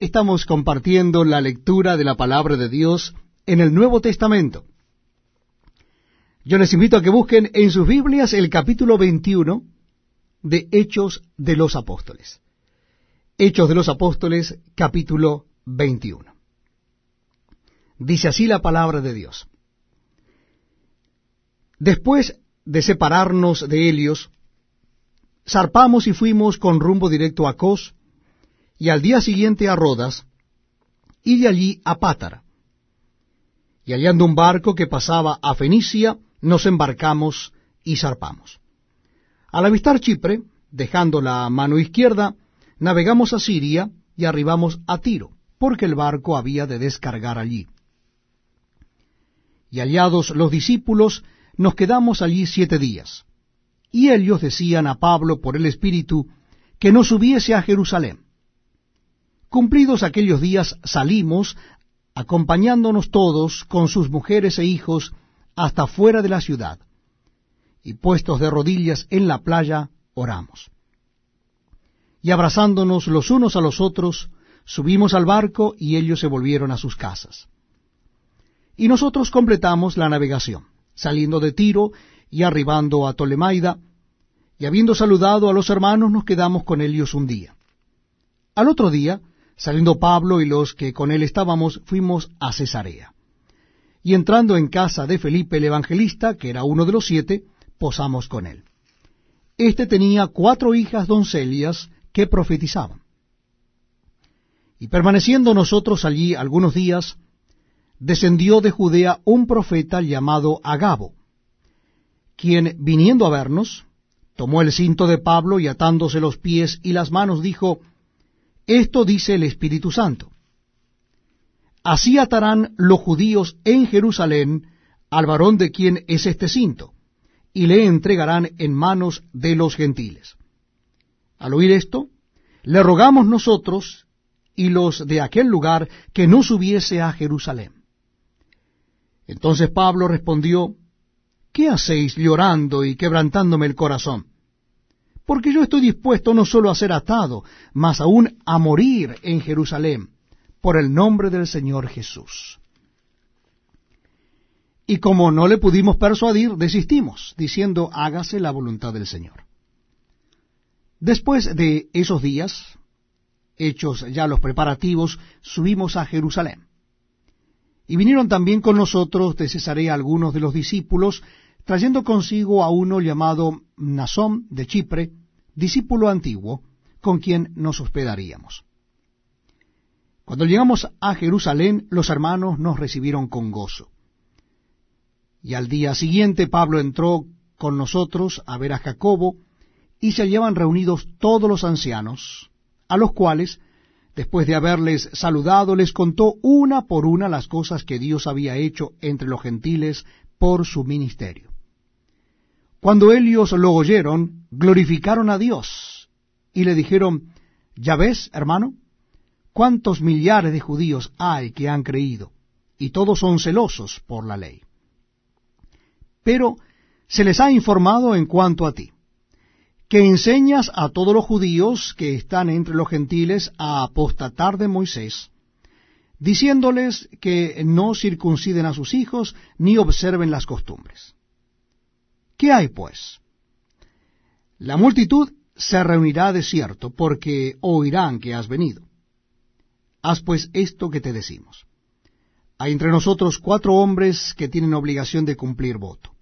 Estamos compartiendo la lectura de la palabra de Dios en el Nuevo Testamento. Yo les invito a que busquen en sus Biblias el capítulo 21 de Hechos de los Apóstoles. Hechos de los Apóstoles, capítulo 21. Dice así la palabra de Dios. Después de separarnos de Helios, zarpamos y fuimos con rumbo directo a Cos, y al día siguiente a Rodas, y de allí a Pátara. Y hallando un barco que pasaba a Fenicia, nos embarcamos y zarpamos. Al avistar Chipre, dejando la mano izquierda, navegamos a Siria y arribamos a Tiro, porque el barco había de descargar allí. Y hallados los discípulos, nos quedamos allí siete días. Y ellos decían a Pablo por el Espíritu que no subiese a Jerusalén Cumplidos aquellos días salimos, acompañándonos todos con sus mujeres e hijos hasta fuera de la ciudad, y puestos de rodillas en la playa, oramos. Y abrazándonos los unos a los otros, subimos al barco y ellos se volvieron a sus casas. Y nosotros completamos la navegación, saliendo de Tiro y arribando a Tolemaida, y habiendo saludado a los hermanos nos quedamos con ellos un día. Al otro día Saliendo Pablo y los que con él estábamos, fuimos a Cesarea. Y entrando en casa de Felipe el evangelista, que era uno de los siete, posamos con él. Este tenía cuatro hijas doncellas que profetizaban. Y permaneciendo nosotros allí algunos días, descendió de Judea un profeta llamado Agabo, quien, viniendo a vernos, tomó el cinto de Pablo y atándose los pies y las manos, dijo, esto dice el Espíritu Santo. Así atarán los judíos en Jerusalén al varón de quien es este cinto, y le entregarán en manos de los gentiles. Al oír esto, le rogamos nosotros y los de aquel lugar que no subiese a Jerusalén. Entonces Pablo respondió, ¿Qué hacéis llorando y quebrantándome el corazón? Porque yo estoy dispuesto no solo a ser atado, mas aún a morir en Jerusalén, por el nombre del Señor Jesús. Y como no le pudimos persuadir, desistimos, diciendo, hágase la voluntad del Señor. Después de esos días, hechos ya los preparativos, subimos a Jerusalén. Y vinieron también con nosotros de Cesarea algunos de los discípulos, trayendo consigo a uno llamado Nasón de Chipre, discípulo antiguo, con quien nos hospedaríamos. Cuando llegamos a Jerusalén, los hermanos nos recibieron con gozo. Y al día siguiente Pablo entró con nosotros a ver a Jacobo, y se hallaban reunidos todos los ancianos, a los cuales, después de haberles saludado, les contó una por una las cosas que Dios había hecho entre los gentiles por su ministerio. Cuando ellos lo oyeron, glorificaron a Dios y le dijeron, ¿ya ves, hermano? ¿Cuántos millares de judíos hay que han creído? Y todos son celosos por la ley. Pero se les ha informado en cuanto a ti, que enseñas a todos los judíos que están entre los gentiles a apostatar de Moisés, diciéndoles que no circunciden a sus hijos ni observen las costumbres. ¿Qué hay, pues? La multitud se reunirá de cierto, porque oirán que has venido. Haz pues esto que te decimos. Hay entre nosotros cuatro hombres que tienen obligación de cumplir voto.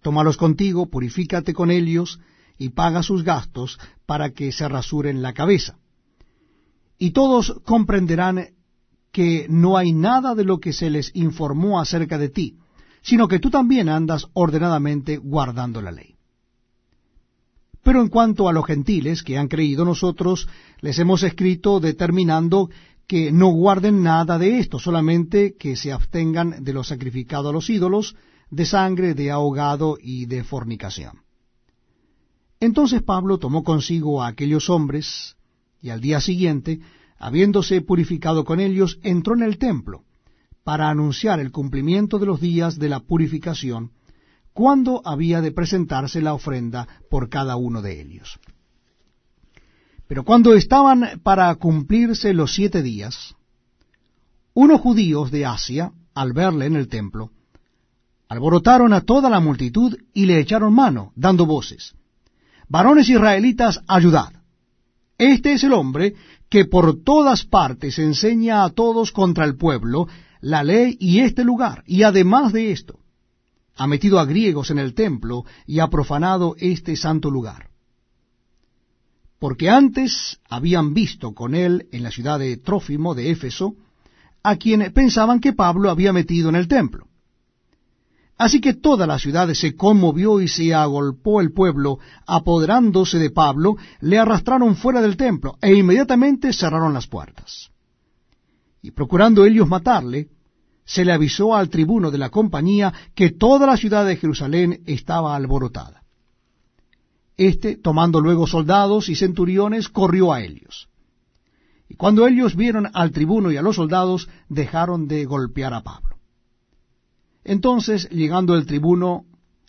Tómalos contigo, purifícate con ellos, y paga sus gastos para que se rasuren la cabeza. Y todos comprenderán que no hay nada de lo que se les informó acerca de ti, sino que tú también andas ordenadamente guardando la ley. Pero en cuanto a los gentiles que han creído nosotros, les hemos escrito determinando que no guarden nada de esto, solamente que se abstengan de lo sacrificado a los ídolos, de sangre, de ahogado y de fornicación. Entonces Pablo tomó consigo a aquellos hombres, y al día siguiente, habiéndose purificado con ellos, entró en el templo, para anunciar el cumplimiento de los días de la purificación, cuando había de presentarse la ofrenda por cada uno de ellos. Pero cuando estaban para cumplirse los siete días, unos judíos de Asia, al verle en el templo, alborotaron a toda la multitud y le echaron mano, dando voces. Varones israelitas, ayudad. Este es el hombre que por todas partes enseña a todos contra el pueblo la ley y este lugar, y además de esto, ha metido a griegos en el templo y ha profanado este santo lugar. Porque antes habían visto con él en la ciudad de Trófimo de Éfeso, a quien pensaban que Pablo había metido en el templo. Así que toda la ciudad se conmovió y se agolpó el pueblo, apoderándose de Pablo, le arrastraron fuera del templo e inmediatamente cerraron las puertas. Y procurando ellos matarle, se le avisó al tribuno de la compañía que toda la ciudad de Jerusalén estaba alborotada. Este, tomando luego soldados y centuriones, corrió a ellos. Y cuando ellos vieron al tribuno y a los soldados, dejaron de golpear a Pablo. Entonces, llegando el tribuno,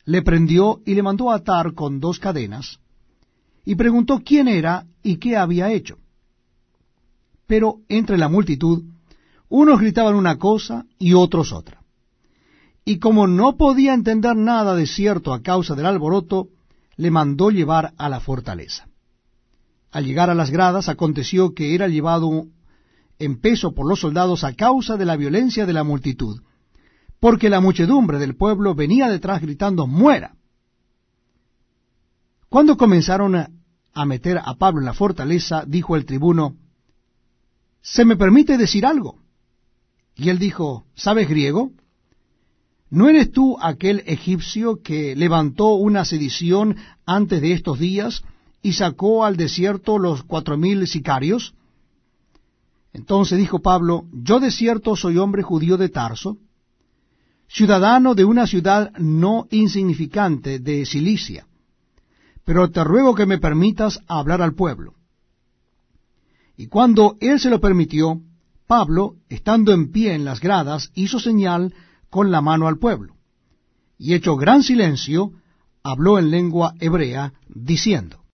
le prendió y le mandó atar con dos cadenas, y preguntó quién era y qué había hecho. Pero entre la multitud, unos gritaban una cosa y otros otra. Y como no podía entender nada de cierto a causa del alboroto, le mandó llevar a la fortaleza. Al llegar a las gradas, aconteció que era llevado en peso por los soldados a causa de la violencia de la multitud, porque la muchedumbre del pueblo venía detrás gritando, muera. Cuando comenzaron a meter a Pablo en la fortaleza, dijo el tribuno, ¿se me permite decir algo? Y él dijo, ¿sabes griego? ¿No eres tú aquel egipcio que levantó una sedición antes de estos días y sacó al desierto los cuatro mil sicarios? Entonces dijo Pablo, yo de cierto soy hombre judío de Tarso, ciudadano de una ciudad no insignificante de Cilicia, pero te ruego que me permitas hablar al pueblo. Y cuando él se lo permitió, Pablo, estando en pie en las gradas, hizo señal con la mano al pueblo, y hecho gran silencio, habló en lengua hebrea, diciendo,